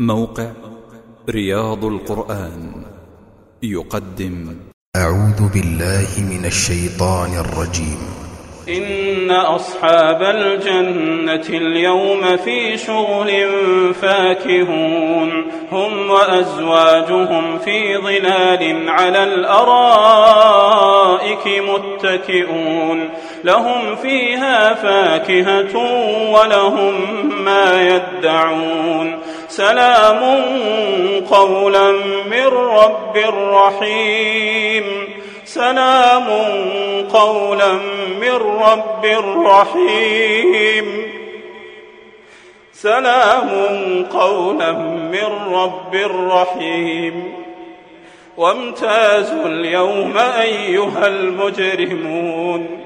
موقع رياض القرآن يقدم. أعوذ بالله من الشيطان الرجيم. إن أصحاب الجنة اليوم في شغل فاكهون. هم وأزواجهم في ظلال على الأرائك متكئون. لهم فيها فاكهة ولهم ما يدعون. سلام قولا من رب رحيم. سلام قولا من رب رحيم. سلام قولا من رب رحيم. وامتازوا اليوم أيها المجرمون.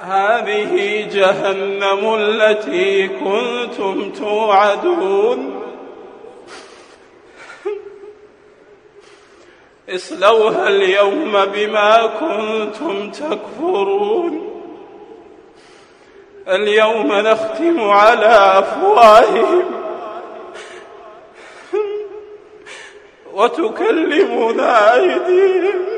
هذه جهنم التي كنتم توعدون. اصلوها اليوم بما كنتم تكفرون. اليوم نختم على أفواههم. وتكلمنا أيديهم.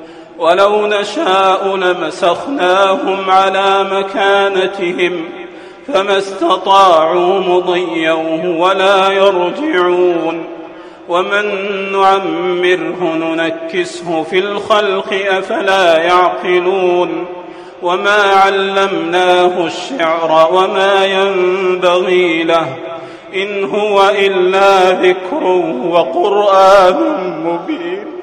ولو نشاء لمسخناهم على مكانتهم فما استطاعوا مضيا ولا يرجعون. ومن نعمره ننكسه في الخلق أفلا يعقلون. وما علمناه الشعر وما ينبغي له إن هو إلا ذكر وقرآن مبين.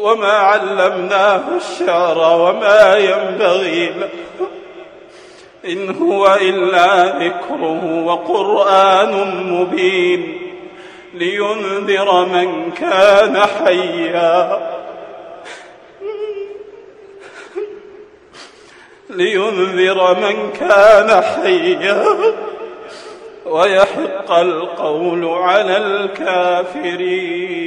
وما علمناه الشعر وما ينبغي له. إن هو إلا ذكره وقرآن مبين لينذر من كان حيا. لينذر من كان حيا. ويحق القول على الكافرين.